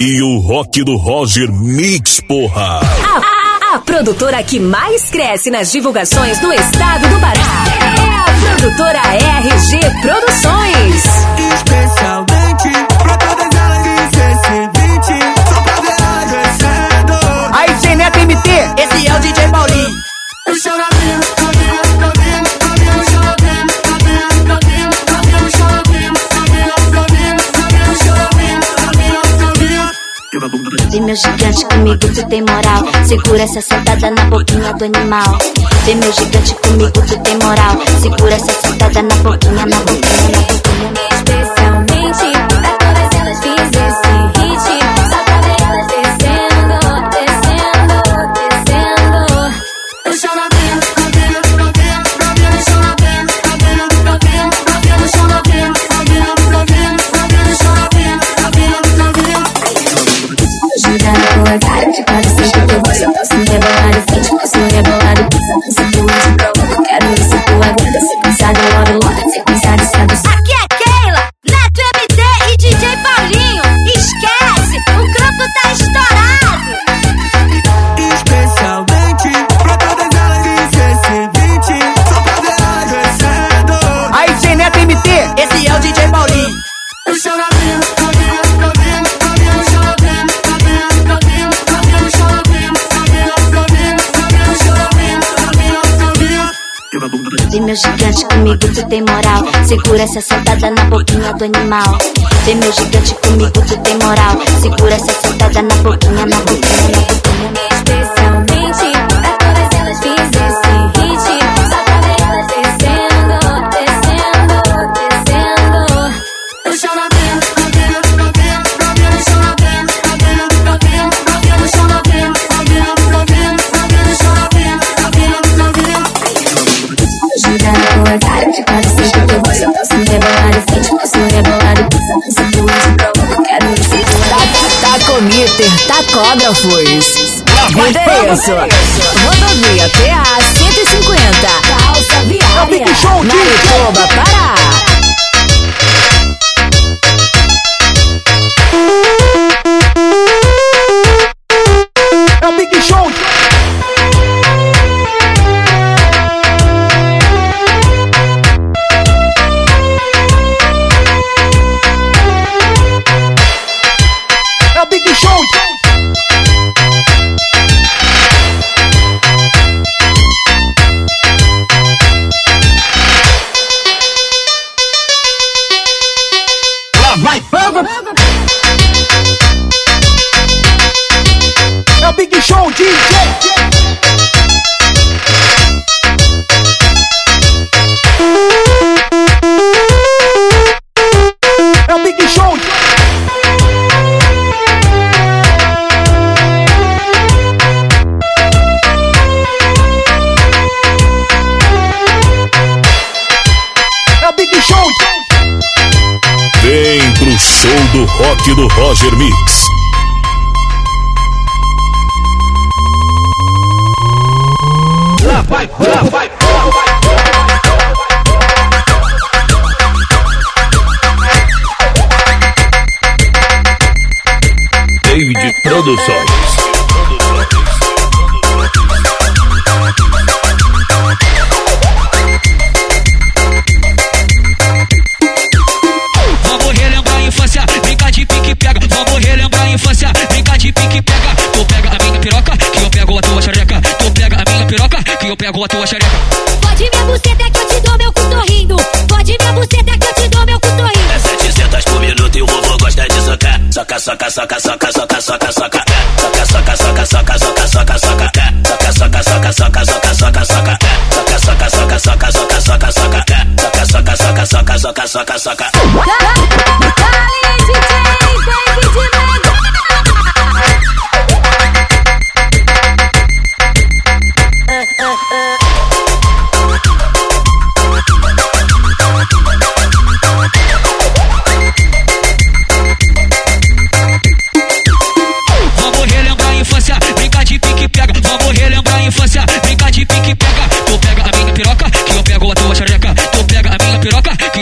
e o rock do Roger Mix, porra. A, a, a, produtora que mais cresce nas divulgações do estado do Pará é a produtora RG Produções. Especialmente pra todas elas de CC20, só pra ver elas descendo. Aí, Zé Neto MT, esse é o DJ Paulinho. Eu choro a Vem meu gigante comigo, tu tem moral. Segura essa sentada na boquinha do animal. Vem meu gigante comigo, tu tem moral. Segura essa sentada na boquinha, na boquinha, na boquinha. Especialmente Segura essa sentada na boquinha do animal. Vem meu gigante comigo, tu tem moral. Segura essa sentada na boquinha, na boquinha, na boquinha. Endereço: Rodovia PA 150. Calça Viária. Big Show DJ. Marituba, Produções. Vamos relembrar a infância, vem cá de pique pega. Vamos relembrar a infância, vem cá de pique pega. Tu pega a minha piroca, que eu pego a tua xereca. Tu pega a minha piroca, que eu pego a tua xereca. Pode minha buceta que eu te dou meu cu sorrindo. Pode minha buceta que eu te dou meu cu sorrindo. É 700 por minuto e o vovô gosta de socar. Soca, soca, soca, soca, soca, soca, soca. Soca, soca, soca, soca, soca, soca, soca. Soca, soca, soca, soca, soca, soca, soca. Soca, soca, soca, soca, soca, soca, soca. Soca, soca, soca, soca, soca, soca, soca. Dale,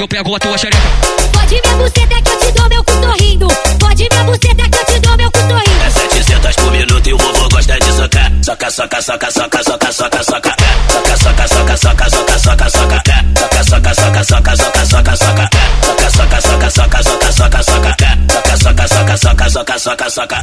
eu pego a tua xereca. Pode minha buceta que eu te dou meu cu torrindo. Pode minha buceta que eu te dou meu cu torrindo. É 700 por minuto e o vovô gosta de socar. Soca, soca, soca, soca, soca, soca, soca. Soca, soca, soca, soca, soca, soca, soca. Soca, soca, soca, soca, soca, soca, soca. Soca, soca, soca, soca, soca, soca, soca. Soca, soca, soca, soca, soca, soca, soca.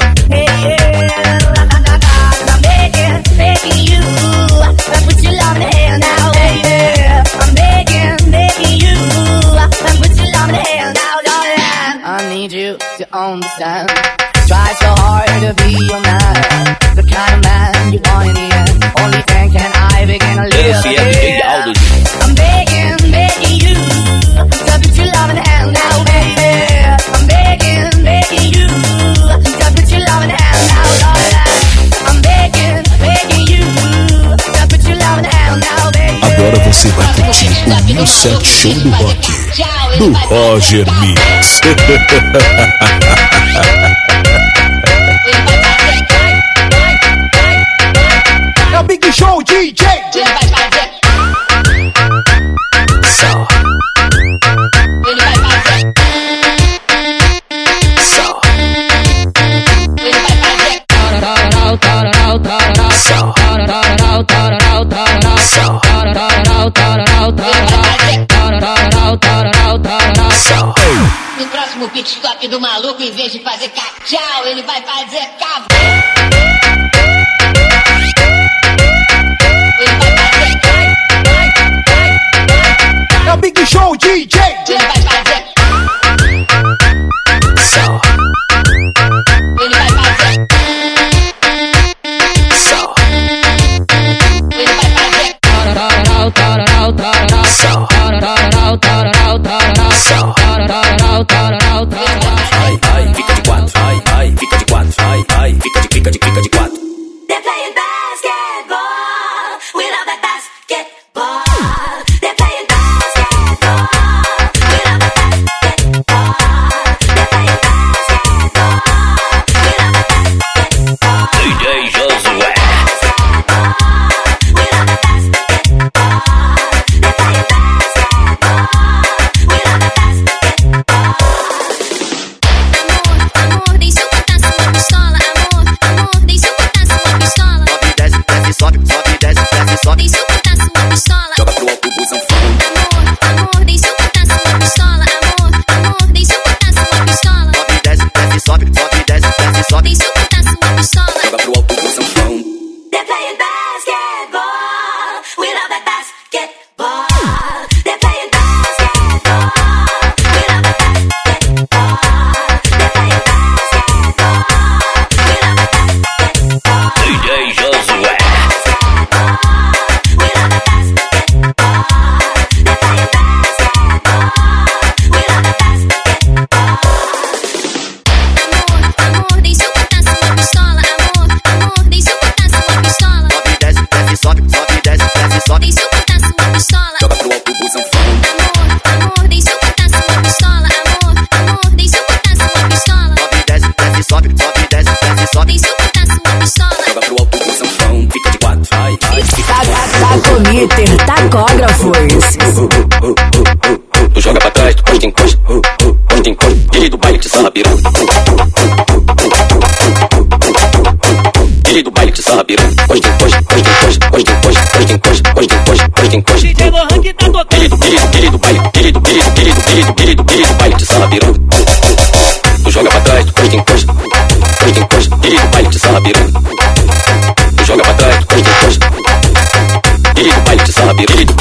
Set Show do Rock, do Roger Mix. É o Big Show DJ. com o pitstop do maluco, em vez de fazer cachau, ele vai fazer cavalo. É o Big Show DJ! Ele vai fazer... So. quica de quica de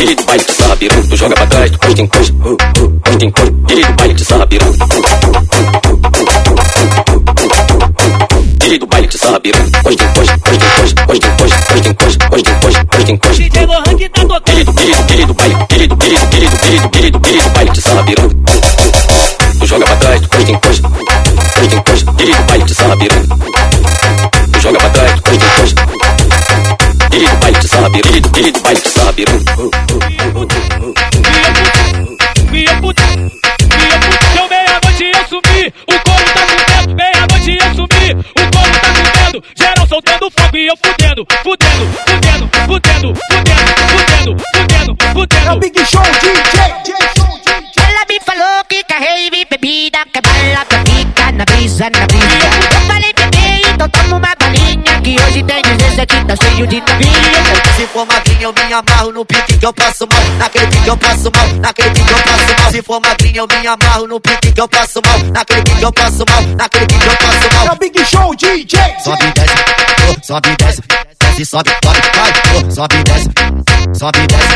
Ele baile te sarra tu joga pra trás, tu cois, coisinho costa encosta. Ele baile te sarra. Ele do baile te sarra piru, costa encosta, costa encosta, cois, encosta, costa encosta, costa encosta, cois. encosta. DJ Lohan que tá cois, Ele do querido, querido baile, cois, querido, querido, querido, querido, querido baile te sarra piru. Tu joga pra trás, tu costa encosta, costa encosta. Ele do baile te. Tu joga pra trás, tu costa encosta. Baile de sarra piranha. Via puta, via puta, deu meia-noite eu sumi. O couro tá comendo, meia-noite eu sumi. O couro tá comendo, geral soltando fogo e eu fudendo, fudendo, fudendo, fudendo, fudendo, fudendo, fudendo, É o fudendo. Big Show DJ. Ela me falou que carrei e bebida, que bala pra ficar na brisa, na brisa. Eu falei, bebê, então toma uma balinha, que hoje tem dizer que tá cheio de novinha. Se for magrinha eu me amarro no pique que eu passo mal. Naquele pique eu passo mal, naquele pique eu passo mal. Se for magrinha eu me amarro no pique que eu passo mal. Naquele pique eu passo mal, naquele pique eu passo É mal o Big Show DJ. Sobe e desce, oh, sobe e desce Desce, sobe, sobe, vai, oh, sobe e desce Sobe e desce,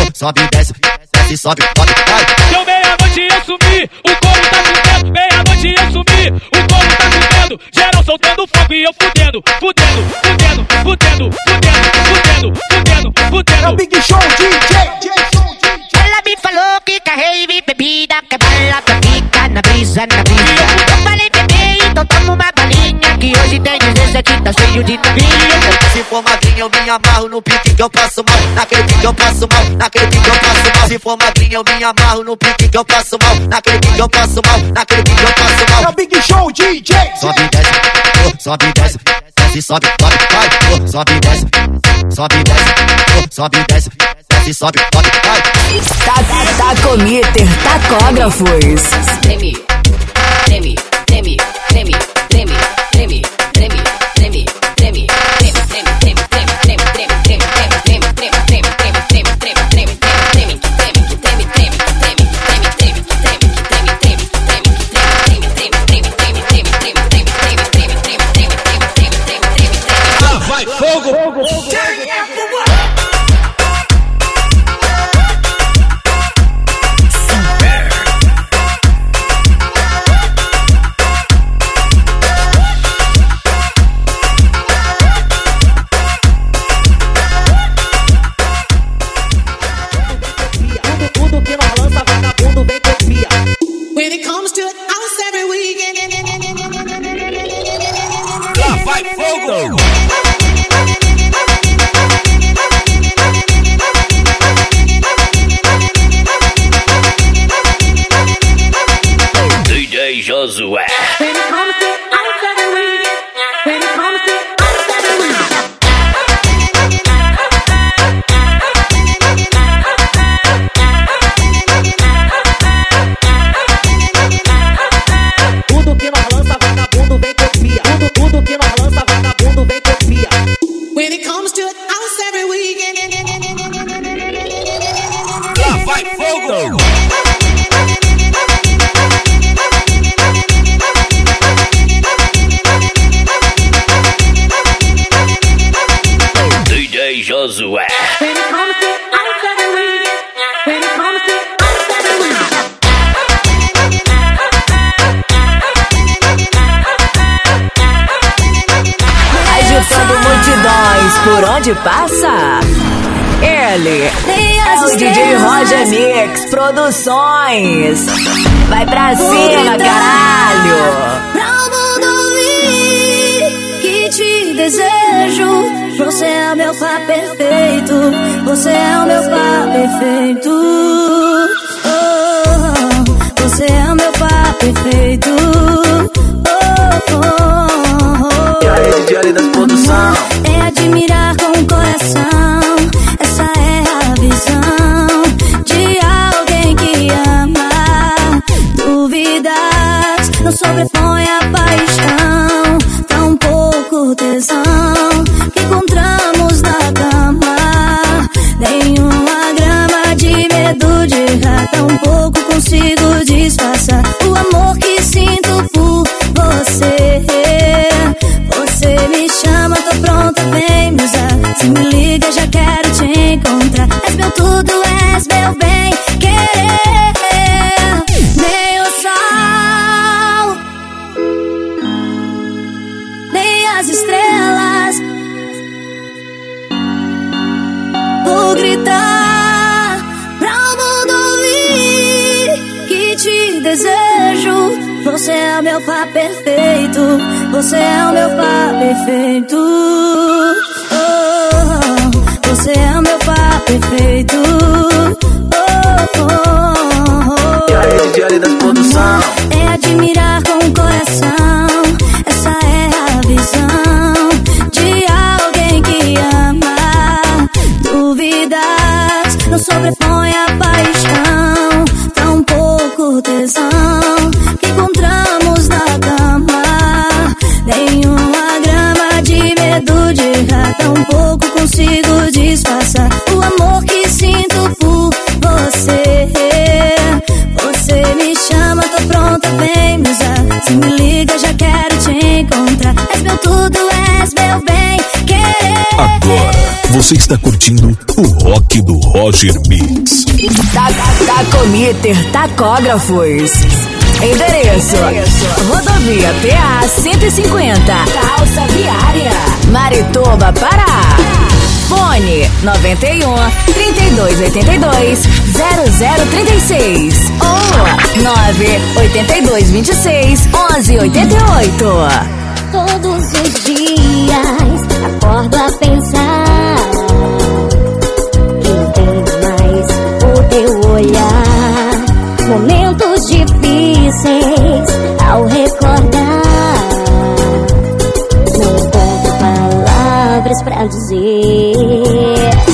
oh, sobe e desce Desce, sobe, sobe, vai. Deu meia-noite eu sumi, o couro tá comendo, meia-noite eu sumi, o couro tá comendo, geral soltando fogo e eu fudendo, fudendo, fudendo, fudendo, fudendo, fudendo, fudendo, É o fudendo. Big Show DJ. Ela me falou que carrei e bebida, que bala pra ficar na brisa, na brisa. Eu falei, bebê, então toma uma balinha, que hoje tem que tá cheio de novinha. Se for magrinha eu me amarro no pique que eu passo mal. Naquele pique eu passo mal, naquele pique eu passo mal. Se for magrinha eu me amarro no pique que eu passo mal. Naquele pique eu passo mal, naquele pique eu passo É o mal Big Show DJ. Sobe e desce, oh, sobe e desce Desce, sobe, sobe, vai, oh, sobe e desce Sobe e desce, oh, sobe e desce Desce, sobe, sobe, vai. Tac- Tacometer Tacógrafos. Treme, treme, treme, treme, treme, treme, treme, treme, Vai fogo! DJ Josué. Agitando multidões por onde passa. Ele o DJ Roger Mix Produções. Vai pra cima, caralho. Pra o mundo que te desejo. Você é o meu par perfeito. Você é o meu par perfeito. Oh, você é o meu par perfeito. Oh, oh, oh. E aí, DJ das produção É admirar com me liga, já quero te encontrar. És meu tudo, és meu bem querer. Agora você está curtindo o rock do Roger Mix. Tacometer ta, ta, Tacógrafos. Endereço. Endereço: Rodovia PA 150, Calça Viária, Marituba, Pará. Fone 91 3282 0036 ou 982 26 1188. Todos os dias acordo a pensar que tem mais o teu olhar. Momentos difíceis ao recordar. pra dizer.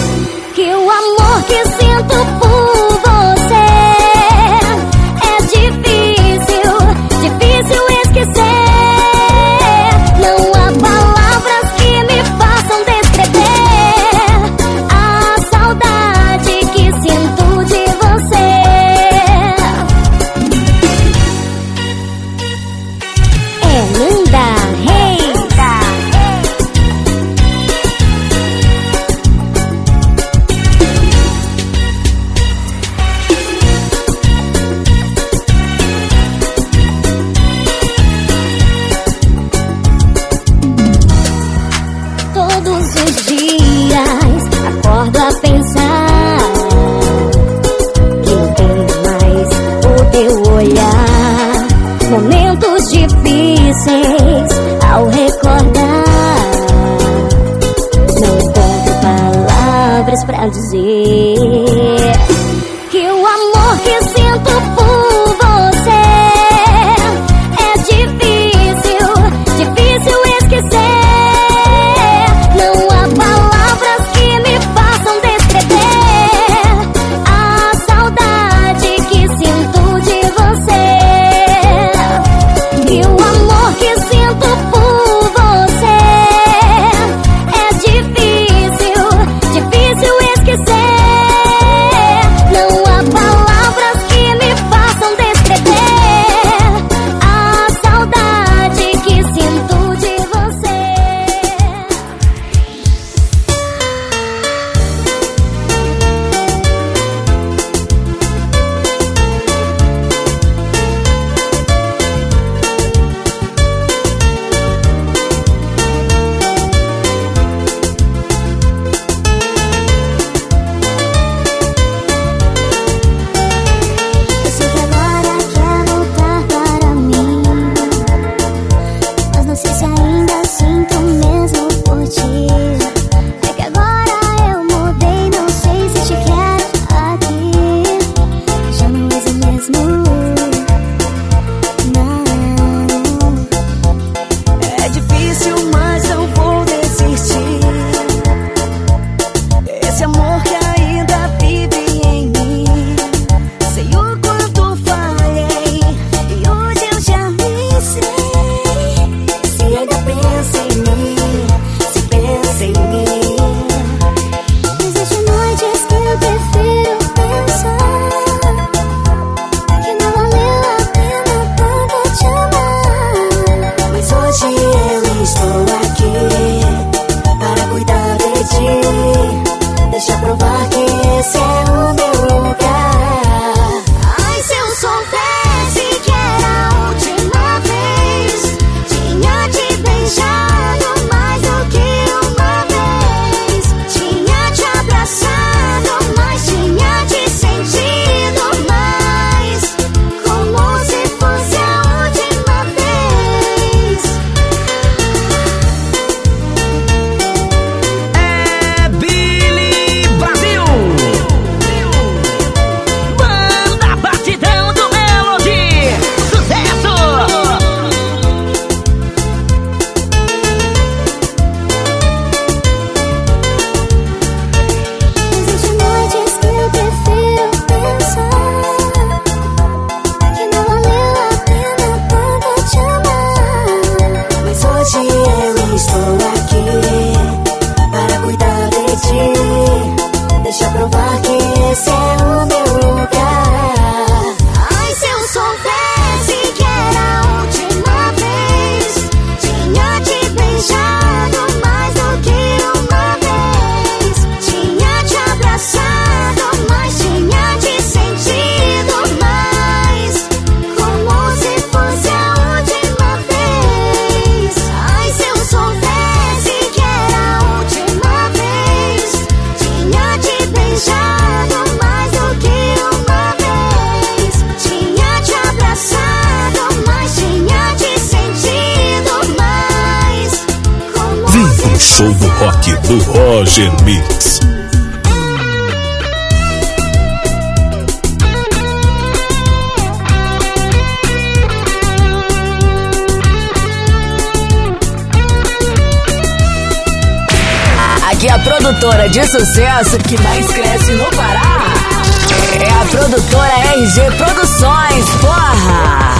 Rock do Roger Mix. Aqui é a produtora de sucesso que mais cresce no Pará. É a produtora RG Produções, porra!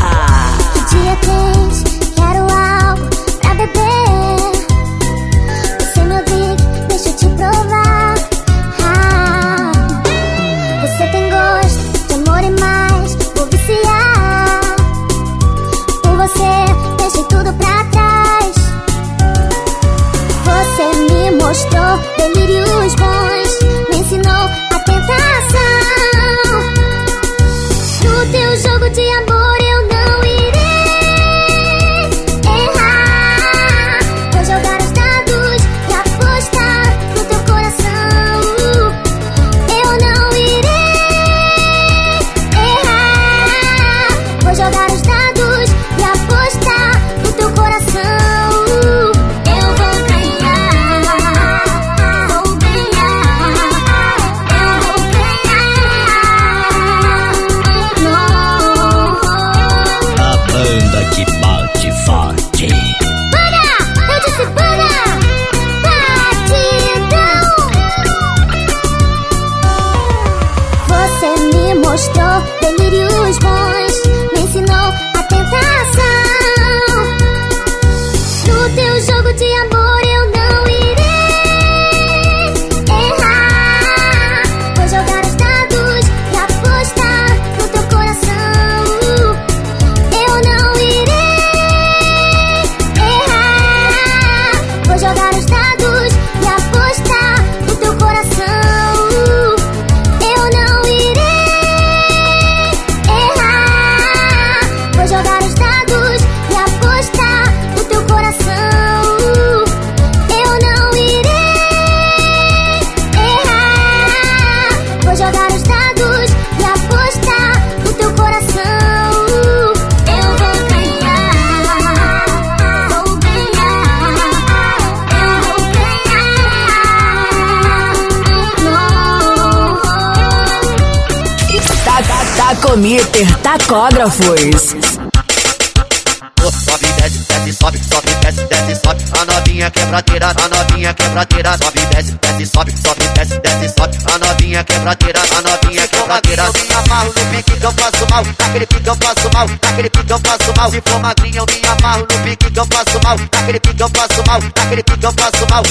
Quebradeira. Sobe, desce, desce, sobe, sobe, desce, desce, sobe. A novinha quebradeira, a novinha quebradeira. Eu me amarro no pique que eu faço mal. Naquele pique eu faço mal, naquele pique eu faço mal. Se for magrinha, eu me amarro no pique que eu faço mal. Naquele pique eu faço mal, naquele pique eu faço mal.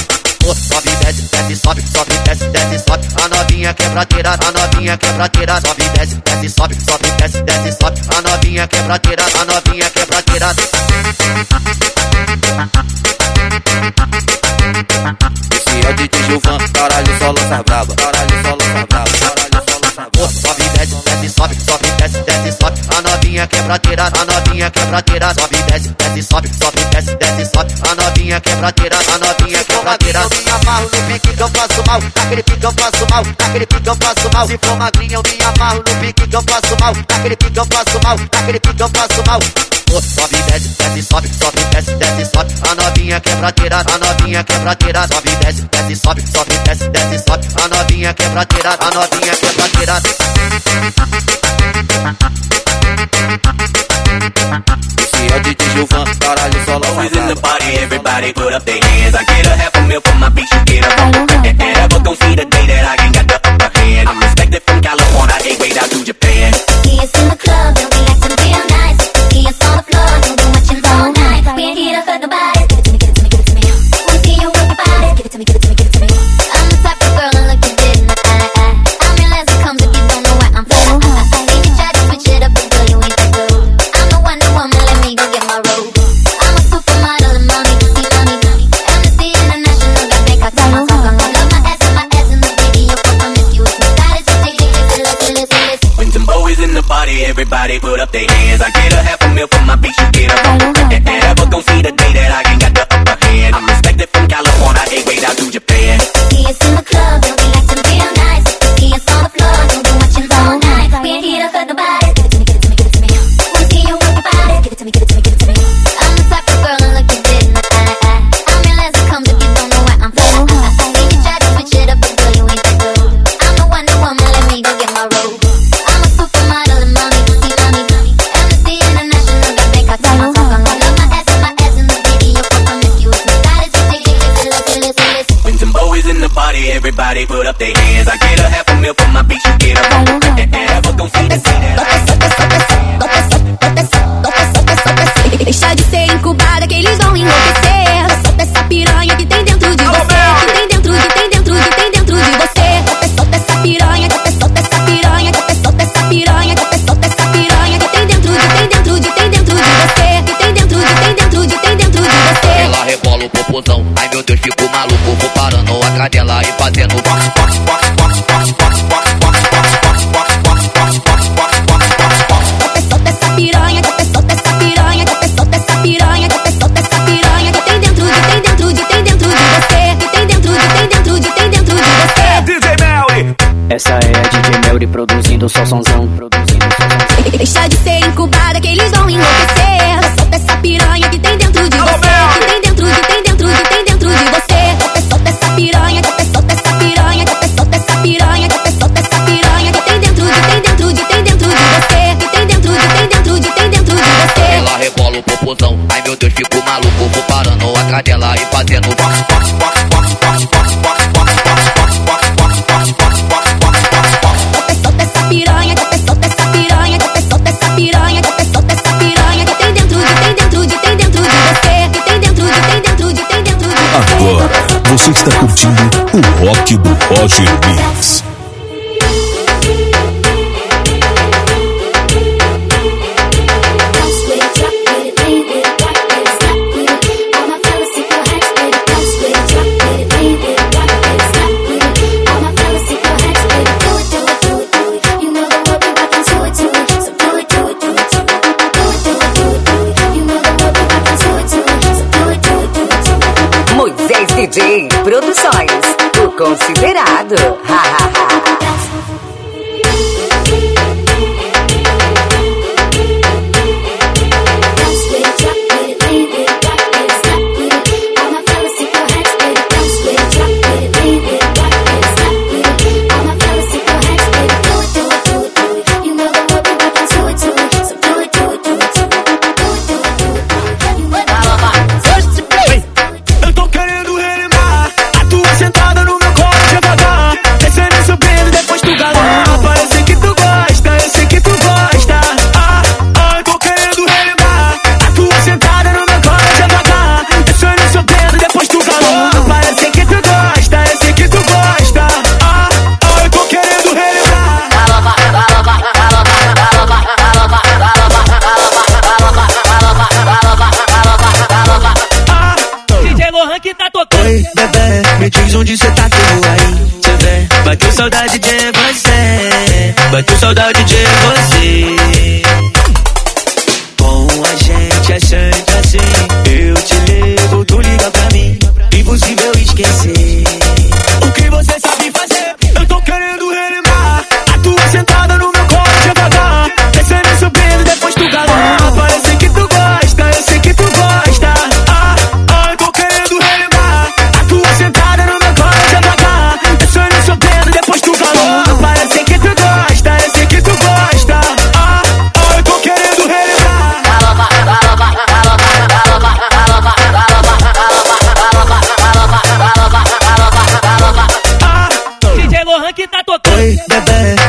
Sobe, desce, desce, sobe, sobe, desce, desce, sobe. A novinha quebradeira, a novinha quebradeira. Sobe, desce, desce, sobe, sobe, desce, desce, sobe. A novinha quebradeira, a novinha quebradeira. Esse o DJ Gilvan, caralho, só lança braba. Caralho, só lança braba. Caralho, só lança braba. Sobe, desce, desce, sobe, sobe, desce, desce, sobe. A novinha quebradeira, a novinha quebradeira. Sobe, desce, desce, sobe, sobe, desce, desce, sobe. A novinha quebradeira, a novinha quebradeira. Eu me amarro no pique que eu faço mal. Naquele pique eu faço mal, naquele pique eu faço mal. Se for magrinha, eu me amarro no pique que eu faço mal. Naquele pique eu faço mal, naquele pique eu faço mal. Sobe, desce, desce, sobe, sobe, desce, desce, sobe. A novinha quebradeira, a novinha quebradeira. Sobe, desce, desce, sobe, sobe, desce, desce, sobe. A novinha quebradeira, a novinha quebradeira. Esse é o DJ Gilvan, caralho, só lança Always in the braba. party, everybody put up their hands. I get a half a mil for my beach, you get a sans un Você está curtindo o rock do Roger Mix. DJ. Produções, o considerado. Ha, ha, ha.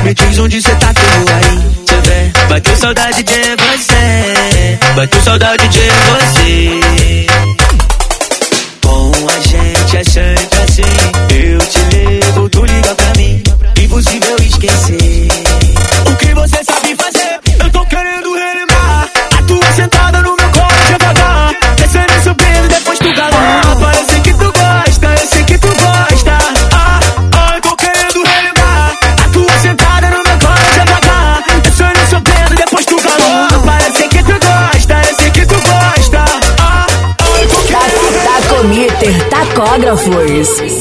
Me diz onde cê tá que aí também. Bateu saudade de você. Bateu saudade de você. Micrófones.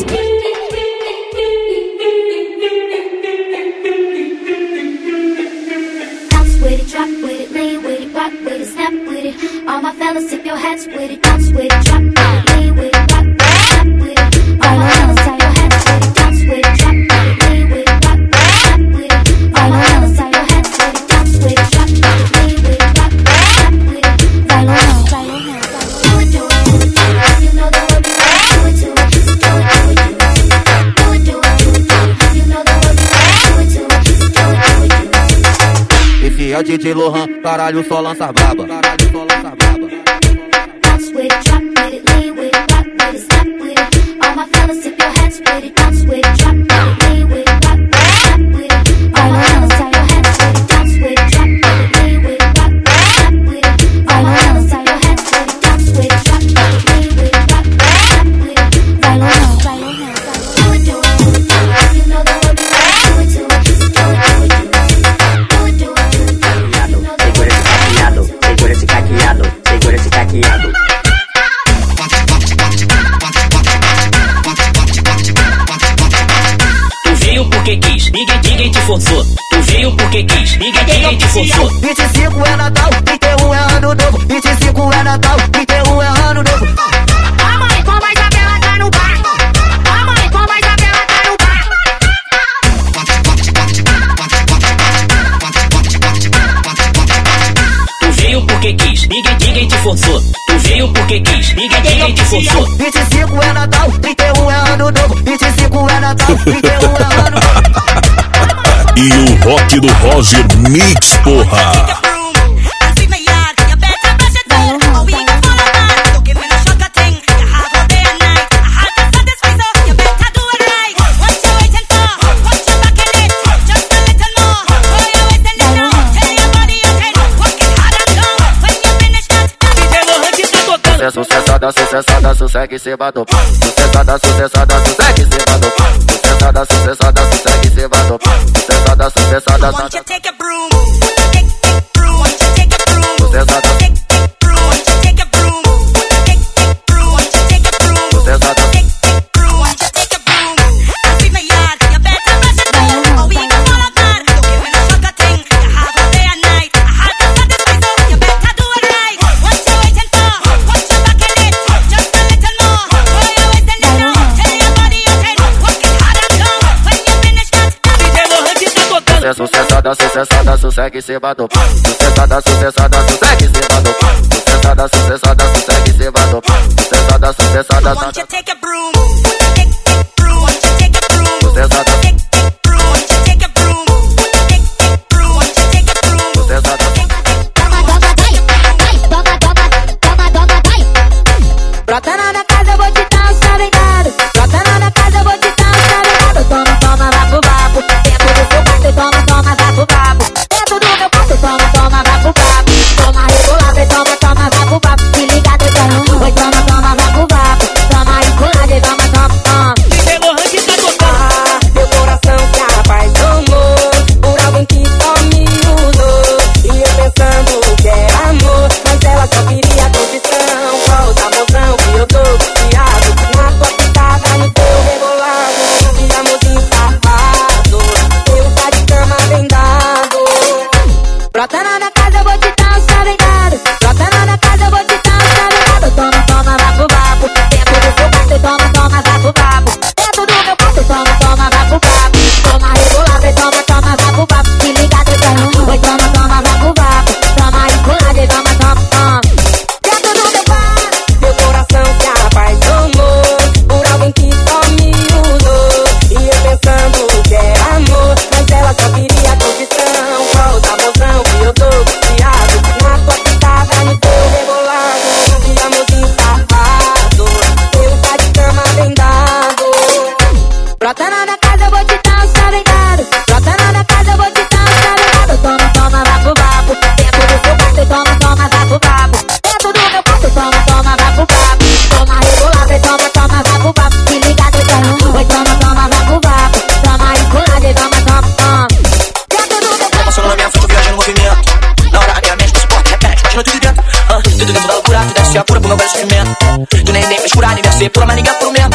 é DJ Lohan, caralho, só lança braba. Caralho, with it, drop with it, lean with it, rock with it, step with it. All my fellas, if your heads pretty, it, bounce with it, drop with it, lean with it. Forçou. Tu veio porque quis, ninguém, ninguém te forçou. 25 é Natal, 31 é Ano Novo. 25 é Natal, 31 é Ano Novo. A mãe com a Isabela tá no bar. A mãe com a Isabela tá no bar. Tu veio porque quis, ninguém, ninguém te forçou. Tu veio porque quis, ninguém, ninguém te forçou. 25 do Roger Mix, porra. Sucesso, sucessada, sucessada, sucegue cebado. Sucessada, sucessada. Sucessada, sucessada, sucegue cebado. Sucessada, sucessada, sucegue Take a broom, take, take Sucesso, sucessada, sucessada. Sucessada, sucessada, sucegue cebado. Sucessada, sucessada, sucegue cebado. Sucessada, sucessada, won't you sucegue take a broom, take, pro meu sofrimento. Tu nem nem curar, nem mas ninguém é por mesmo.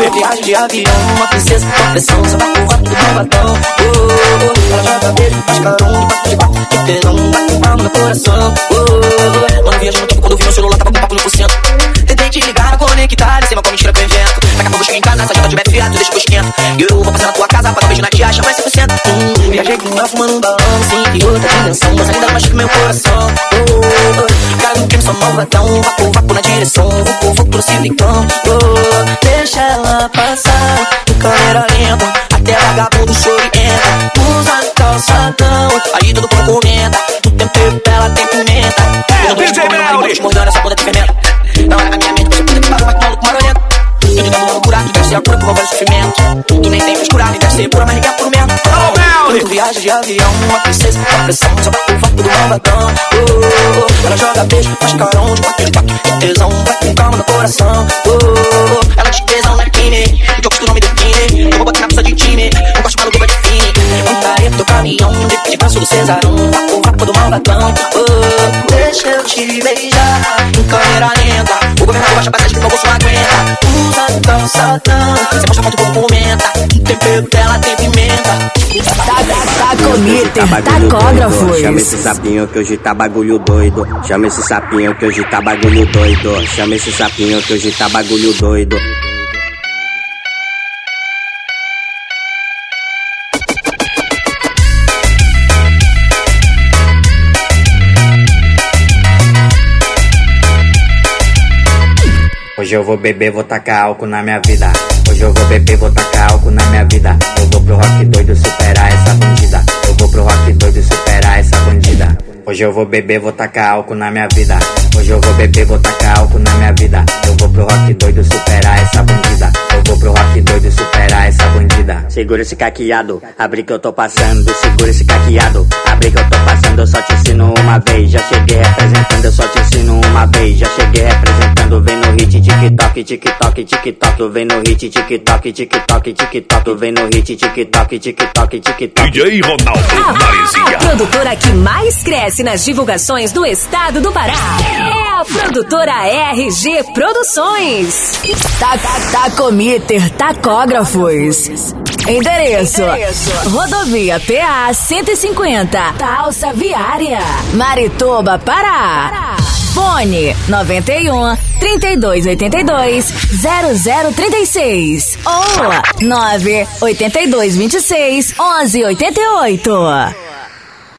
Em viagem de avião, uma princesa com pressão, só vai pro vapo do malvadão. Oh, oh, oh, ela joga beijo, faz carão, de quatro de quatro, de tesão, bate palmo no coração. Oh, oh, quando viajo no tempo, quando vi meu celular, tava com papo no por cento. Tentei te ligar, conectar, sem uma com mentira pro evento. Daqui a pouco eu chego em casa, essa janta de bebe fiado, deixa que eu esquento. E eu vou passar na tua casa pra dar um beijo na tia, chama 100%. Hum, viajei com ela fumando um balão, sim, e outra dimensão, mas ainda mais que meu coração. Oh, oh, oh, do crime, sou malvadão, vapo, vapo na direção, vou, vou, torcido então. Oh, deixa ela passar, o câmera lenta, até vagabundo chorienta. Usa calçadão, aí todo mundo comenta, tu tem pepe, ela tem pimenta. Comendo, mas te mordendo essa bunda de fermento. Na hora da minha mente, você puta que pariu, vai maluco marolento. Tudo dando loucura, tu deve ser a cura pro meu velho sofrimento. Tudo nem tem frescura, nem deve ser pura, mas ninguém é por mesmo. Tu viaja de avião, uma princesa com pressão, só vai pro vapo do malvadão. Oh, oh, oh. Ela joga beijo, faz carão de quatro de quatro, tesão, vai com calma no coração. Oh, oh, oh. Ela te tesão na kine, e eu gosto do nome do kine. Eu vou botar na pista de time, caminhão, de braço do Cesarão, vapo, vapo do malvadão. Oh, deixa eu te beijar. Em câmera lenta, o governador baixa pra trás que meu bolso não aguenta. Usa então saltão, você mostra quanto o corpo aumenta. O tempero dela tem pimenta. Tacometer, Chama tacógrafos. esse sapinho que hoje tá bagulho doido. Chama esse sapinho que hoje tá bagulho doido. Chama esse sapinho que hoje tá bagulho doido. Hoje eu vou beber, vou tacar álcool na minha vida. Hoje eu vou beber, vou tacar álcool na minha vida. Eu vou pro rock doido superar essa bandida. Eu vou pro rock doido superar essa bandida. Hoje eu vou beber, vou tacar álcool na minha vida. Hoje eu vou beber, vou tacar álcool na minha vida. Eu vou pro rock doido superar essa bandida. Eu vou pro rock doido superar essa bandida. Segura esse caqueado, abre que eu tô passando. Segura esse caqueado, abre que eu tô passando. Eu só te ensino uma vez. Já cheguei representando, eu só te ensino uma vez. Já cheguei representando, vem no hit, TikTok, TikTok, TikTok. Tu vem no hit, TikTok, TikTok, TikTok. Tu vem no hit, TikTok, TikTok, TikTok. DJ Ronaldo Maresia. A produtora que mais cresce nas divulgações do estado do Pará é a produtora RG Produções. Tacometer, tacógrafos. Endereço: Rodovia PA 150, Calça Viária, Maritoba, Pará. Fone 91 3282 0036 ou 982 26 1188.